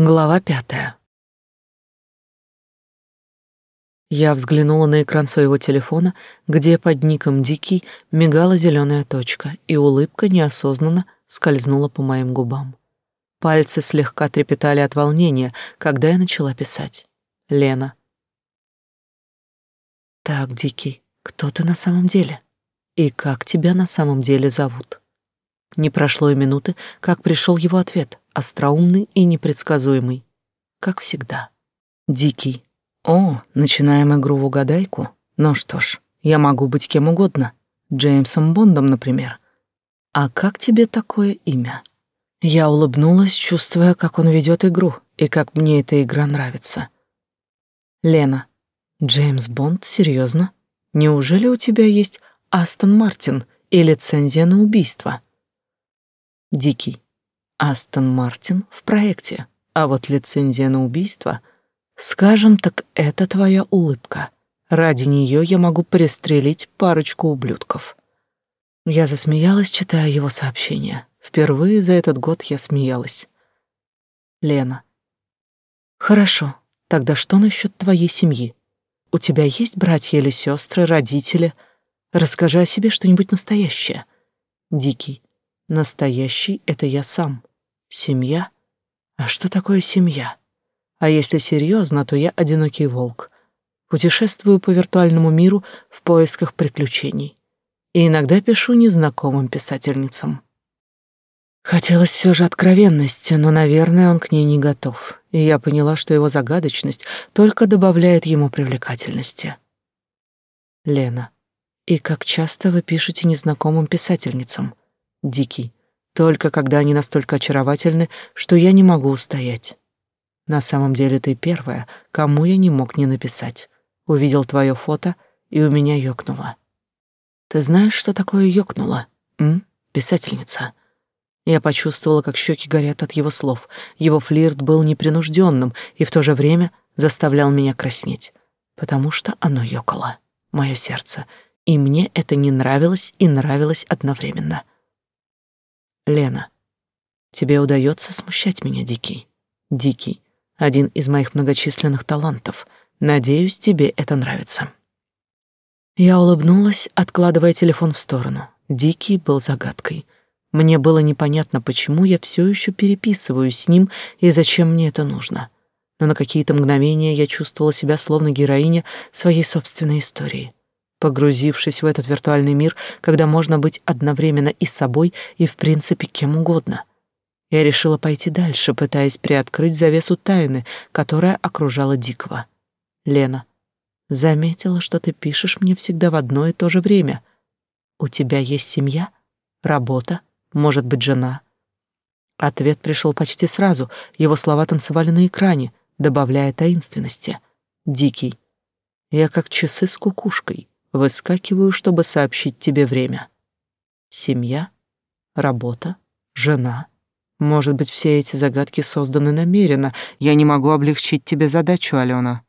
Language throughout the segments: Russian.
Глава пятая. Я взглянула на экран своего телефона, где под ником Дикий мигала зеленая точка, и улыбка неосознанно скользнула по моим губам. Пальцы слегка трепетали от волнения, когда я начала писать. Лена. Так, Дикий, кто ты на самом деле? И как тебя на самом деле зовут? Не прошло и минуты, как пришел его ответ, остроумный и непредсказуемый, как всегда. Дикий. О, начинаем игру в угадайку? Ну что ж, я могу быть кем угодно. Джеймсом Бондом, например. А как тебе такое имя? Я улыбнулась, чувствуя, как он ведет игру и как мне эта игра нравится. Лена. Джеймс Бонд, серьезно? Неужели у тебя есть Астон Мартин и лицензия на убийство? Дикий. Астон Мартин в проекте, а вот лицензия на убийство, скажем так, это твоя улыбка. Ради нее я могу пристрелить парочку ублюдков. Я засмеялась, читая его сообщение. Впервые за этот год я смеялась. Лена. Хорошо. Тогда что насчет твоей семьи? У тебя есть братья или сестры, родители? Расскажи о себе что-нибудь настоящее. Дикий. Настоящий — это я сам. Семья? А что такое семья? А если серьезно, то я одинокий волк. Путешествую по виртуальному миру в поисках приключений. И иногда пишу незнакомым писательницам. Хотелось все же откровенности, но, наверное, он к ней не готов, и я поняла, что его загадочность только добавляет ему привлекательности. Лена. И как часто вы пишете незнакомым писательницам? Дикий. Только когда они настолько очаровательны, что я не могу устоять. На самом деле ты первая, кому я не мог не написать. Увидел твое фото, и у меня ёкнуло. Ты знаешь, что такое ёкнуло? М? Писательница. Я почувствовала, как щеки горят от его слов. Его флирт был непринужденным и в то же время заставлял меня краснеть, потому что оно ёкало, мое сердце, и мне это не нравилось и нравилось одновременно. Лена. Тебе удается смущать меня, Дикий. Дикий — один из моих многочисленных талантов. Надеюсь, тебе это нравится. Я улыбнулась, откладывая телефон в сторону. Дикий был загадкой. Мне было непонятно, почему я все еще переписываю с ним и зачем мне это нужно. Но на какие-то мгновения я чувствовала себя словно героиня своей собственной истории погрузившись в этот виртуальный мир, когда можно быть одновременно и собой, и в принципе кем угодно. Я решила пойти дальше, пытаясь приоткрыть завесу тайны, которая окружала Дикого. Лена, заметила, что ты пишешь мне всегда в одно и то же время. У тебя есть семья, работа, может быть, жена. Ответ пришел почти сразу. Его слова танцевали на экране, добавляя таинственности. Дикий. Я как часы с кукушкой. Выскакиваю, чтобы сообщить тебе время. Семья, работа, жена. Может быть, все эти загадки созданы намеренно. Я не могу облегчить тебе задачу, Алена.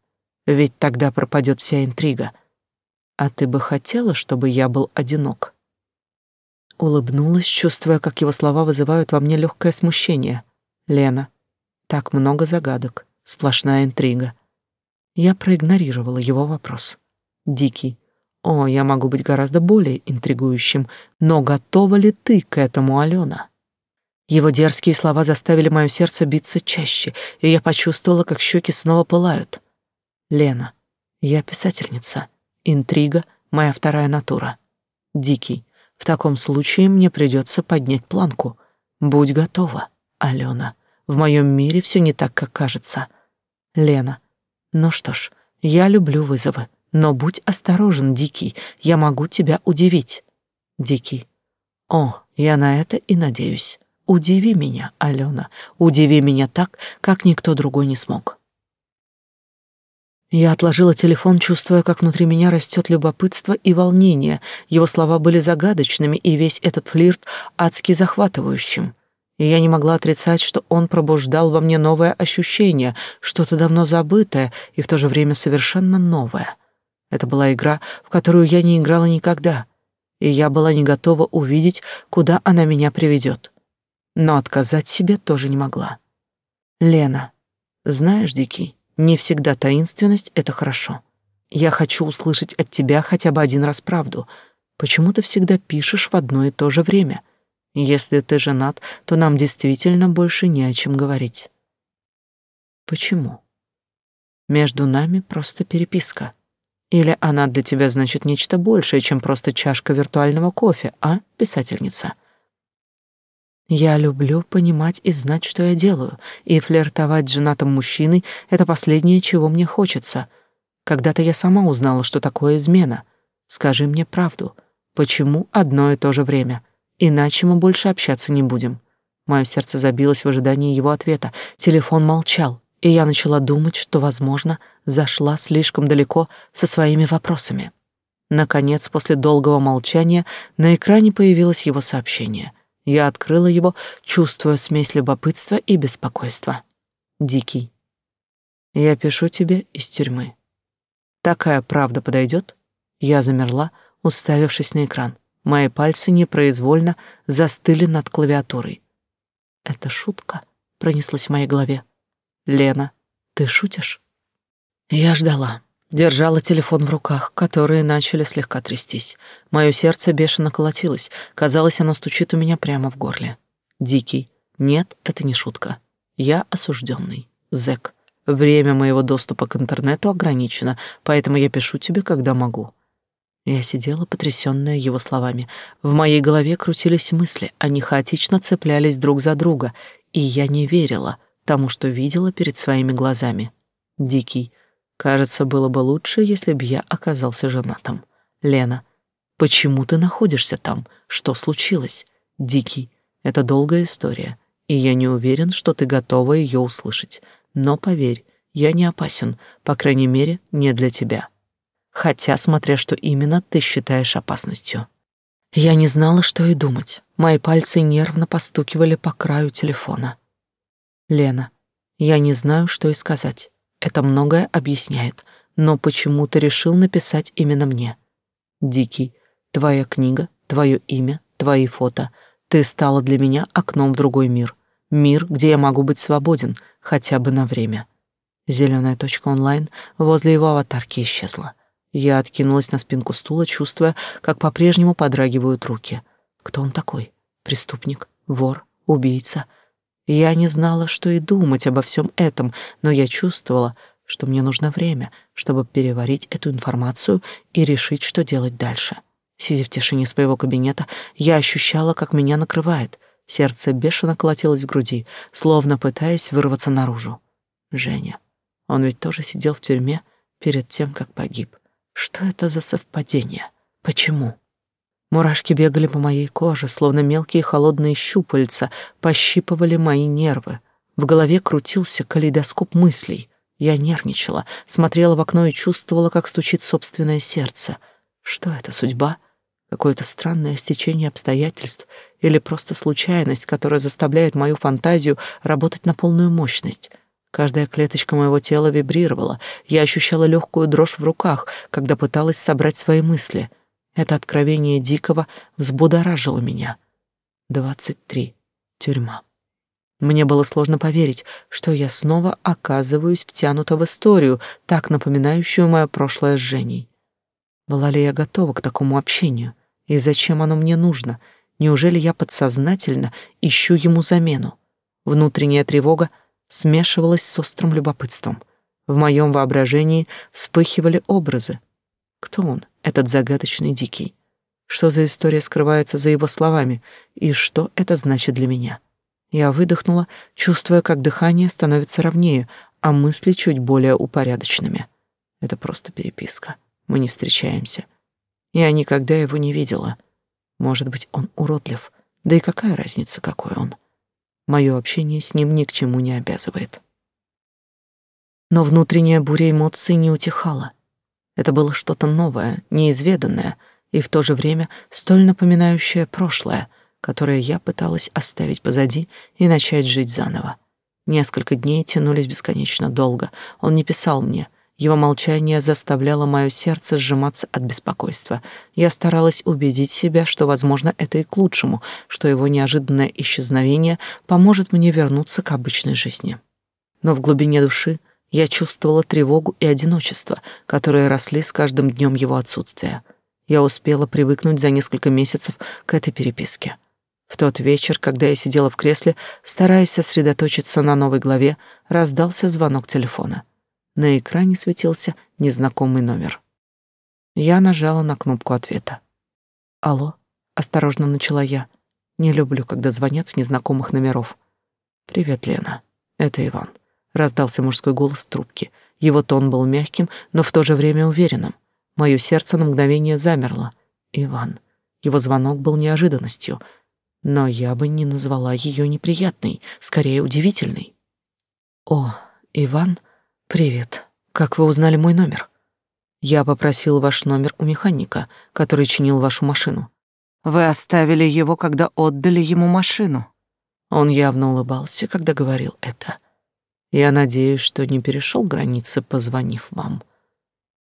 Ведь тогда пропадет вся интрига. А ты бы хотела, чтобы я был одинок? Улыбнулась, чувствуя, как его слова вызывают во мне легкое смущение. Лена, так много загадок, сплошная интрига. Я проигнорировала его вопрос. Дикий, о, я могу быть гораздо более интригующим, но готова ли ты к этому, Алена? Его дерзкие слова заставили мое сердце биться чаще, и я почувствовала, как щеки снова пылают. Лена, я писательница. Интрига — моя вторая натура. Дикий. В таком случае мне придется поднять планку. Будь готова, Алена. В моем мире все не так, как кажется. Лена. Ну что ж, я люблю вызовы. Но будь осторожен, Дикий, я могу тебя удивить. Дикий. О, я на это и надеюсь. Удиви меня, Алена, удиви меня так, как никто другой не смог. Я отложила телефон, чувствуя, как внутри меня растет любопытство и волнение. Его слова были загадочными, и весь этот флирт адски захватывающим. И я не могла отрицать, что он пробуждал во мне новое ощущение, что-то давно забытое и в то же время совершенно новое. Это была игра, в которую я не играла никогда, и я была не готова увидеть, куда она меня приведет. Но отказать себе тоже не могла. Лена, Знаешь, Дикий, не всегда таинственность — это хорошо. Я хочу услышать от тебя хотя бы один раз правду. Почему ты всегда пишешь в одно и то же время? Если ты женат, то нам действительно больше не о чем говорить. Почему? Между нами просто переписка. Или она для тебя значит нечто большее, чем просто чашка виртуального кофе, а, писательница? Я люблю понимать и знать, что я делаю, и флиртовать с женатым мужчиной — это последнее, чего мне хочется. Когда-то я сама узнала, что такое измена. Скажи мне правду, почему одно и то же время? Иначе мы больше общаться не будем. Мое сердце забилось в ожидании его ответа. Телефон молчал, и я начала думать, что, возможно, зашла слишком далеко со своими вопросами. Наконец, после долгого молчания, на экране появилось его сообщение — я открыла его, чувствуя смесь любопытства и беспокойства. Дикий. Я пишу тебе из тюрьмы. Такая правда подойдет? Я замерла, уставившись на экран. Мои пальцы непроизвольно застыли над клавиатурой. Это шутка пронеслась в моей голове. Лена, ты шутишь? Я ждала. Держала телефон в руках, которые начали слегка трястись. Мое сердце бешено колотилось, казалось, оно стучит у меня прямо в горле. Дикий. Нет, это не шутка. Я осужденный. Зэк. Время моего доступа к интернету ограничено, поэтому я пишу тебе, когда могу. Я сидела, потрясённая его словами. В моей голове крутились мысли, они хаотично цеплялись друг за друга, и я не верила тому, что видела перед своими глазами. Дикий. Кажется, было бы лучше, если б я оказался женатым. Лена, почему ты находишься там? Что случилось? Дикий, это долгая история, и я не уверен, что ты готова ее услышать. Но поверь, я не опасен, по крайней мере, не для тебя. Хотя, смотря что именно ты считаешь опасностью. Я не знала, что и думать. Мои пальцы нервно постукивали по краю телефона. Лена, я не знаю, что и сказать. Это многое объясняет, но почему ты решил написать именно мне? Дикий, твоя книга, твое имя, твои фото. Ты стала для меня окном в другой мир. Мир, где я могу быть свободен, хотя бы на время. Зеленая точка онлайн возле его аватарки исчезла. Я откинулась на спинку стула, чувствуя, как по-прежнему подрагивают руки. Кто он такой? Преступник? Вор? Убийца? Я не знала, что и думать обо всем этом, но я чувствовала, что мне нужно время, чтобы переварить эту информацию и решить, что делать дальше. Сидя в тишине своего кабинета, я ощущала, как меня накрывает. Сердце бешено колотилось в груди, словно пытаясь вырваться наружу. Женя. Он ведь тоже сидел в тюрьме перед тем, как погиб. Что это за совпадение? Почему? Мурашки бегали по моей коже, словно мелкие холодные щупальца, пощипывали мои нервы. В голове крутился калейдоскоп мыслей. Я нервничала, смотрела в окно и чувствовала, как стучит собственное сердце. Что это, судьба? Какое-то странное стечение обстоятельств или просто случайность, которая заставляет мою фантазию работать на полную мощность? Каждая клеточка моего тела вибрировала. Я ощущала легкую дрожь в руках, когда пыталась собрать свои мысли — это откровение Дикого взбудоражило меня. Двадцать три. Тюрьма. Мне было сложно поверить, что я снова оказываюсь втянута в историю, так напоминающую мое прошлое с Женей. Была ли я готова к такому общению? И зачем оно мне нужно? Неужели я подсознательно ищу ему замену? Внутренняя тревога смешивалась с острым любопытством. В моем воображении вспыхивали образы, кто он, этот загадочный дикий? Что за история скрывается за его словами, и что это значит для меня? Я выдохнула, чувствуя, как дыхание становится ровнее, а мысли чуть более упорядоченными. Это просто переписка. Мы не встречаемся. Я никогда его не видела. Может быть, он уродлив. Да и какая разница, какой он? Мое общение с ним ни к чему не обязывает. Но внутренняя буря эмоций не утихала. Это было что-то новое, неизведанное и в то же время столь напоминающее прошлое, которое я пыталась оставить позади и начать жить заново. Несколько дней тянулись бесконечно долго. Он не писал мне. Его молчание заставляло мое сердце сжиматься от беспокойства. Я старалась убедить себя, что, возможно, это и к лучшему, что его неожиданное исчезновение поможет мне вернуться к обычной жизни. но в глубине души я чувствовала тревогу и одиночество, которые росли с каждым днем его отсутствия. Я успела привыкнуть за несколько месяцев к этой переписке. В тот вечер, когда я сидела в кресле, стараясь сосредоточиться на новой главе, раздался звонок телефона. На экране светился незнакомый номер. Я нажала на кнопку ответа. «Алло», — осторожно начала я. «Не люблю, когда звонят с незнакомых номеров». «Привет, Лена. Это Иван», — раздался мужской голос в трубке. Его тон был мягким, но в то же время уверенным. Мое сердце на мгновение замерло. Иван. Его звонок был неожиданностью, но я бы не назвала ее неприятной, скорее удивительной. «О, Иван, привет. Как вы узнали мой номер?» Я попросил ваш номер у механика, который чинил вашу машину. Вы оставили его, когда отдали ему машину. Он явно улыбался, когда говорил это. Я надеюсь, что не перешел границы, позвонив вам.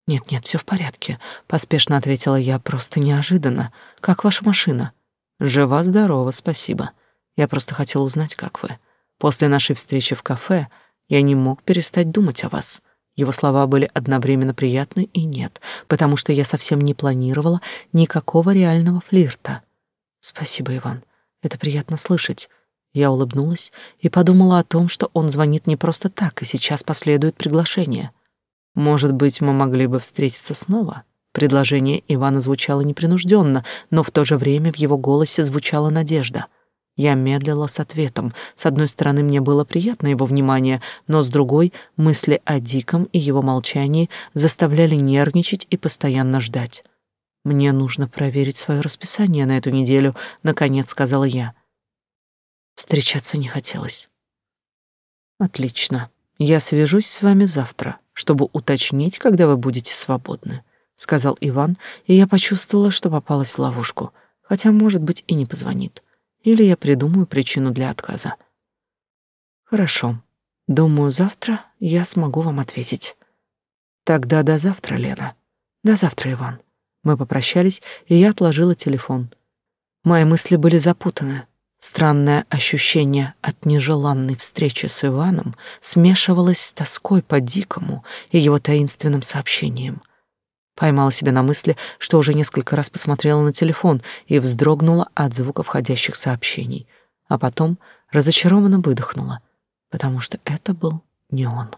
Нет-нет, все в порядке, поспешно ответила я, просто неожиданно. Как ваша машина? Жива-здорова, спасибо. Я просто хотел узнать, как вы. После нашей встречи в кафе я не мог перестать думать о вас. Его слова были одновременно приятны и нет, потому что я совсем не планировала никакого реального флирта. Спасибо, Иван. Это приятно слышать. Я улыбнулась и подумала о том, что он звонит не просто так, и сейчас последует приглашение. Может быть, мы могли бы встретиться снова? Предложение Ивана звучало непринужденно, но в то же время в его голосе звучала надежда — я медлила с ответом. С одной стороны, мне было приятно его внимание, но с другой — мысли о Диком и его молчании заставляли нервничать и постоянно ждать. «Мне нужно проверить свое расписание на эту неделю», — наконец сказала я. Встречаться не хотелось. «Отлично. Я свяжусь с вами завтра, чтобы уточнить, когда вы будете свободны», — сказал Иван, и я почувствовала, что попалась в ловушку, хотя, может быть, и не позвонит или я придумаю причину для отказа. Хорошо. Думаю, завтра я смогу вам ответить. Тогда до завтра, Лена. До завтра, Иван. Мы попрощались, и я отложила телефон. Мои мысли были запутаны. Странное ощущение от нежеланной встречи с Иваном смешивалось с тоской по Дикому и его таинственным сообщением — Поймала себя на мысли, что уже несколько раз посмотрела на телефон и вздрогнула от звука входящих сообщений, а потом разочарованно выдохнула, потому что это был не он.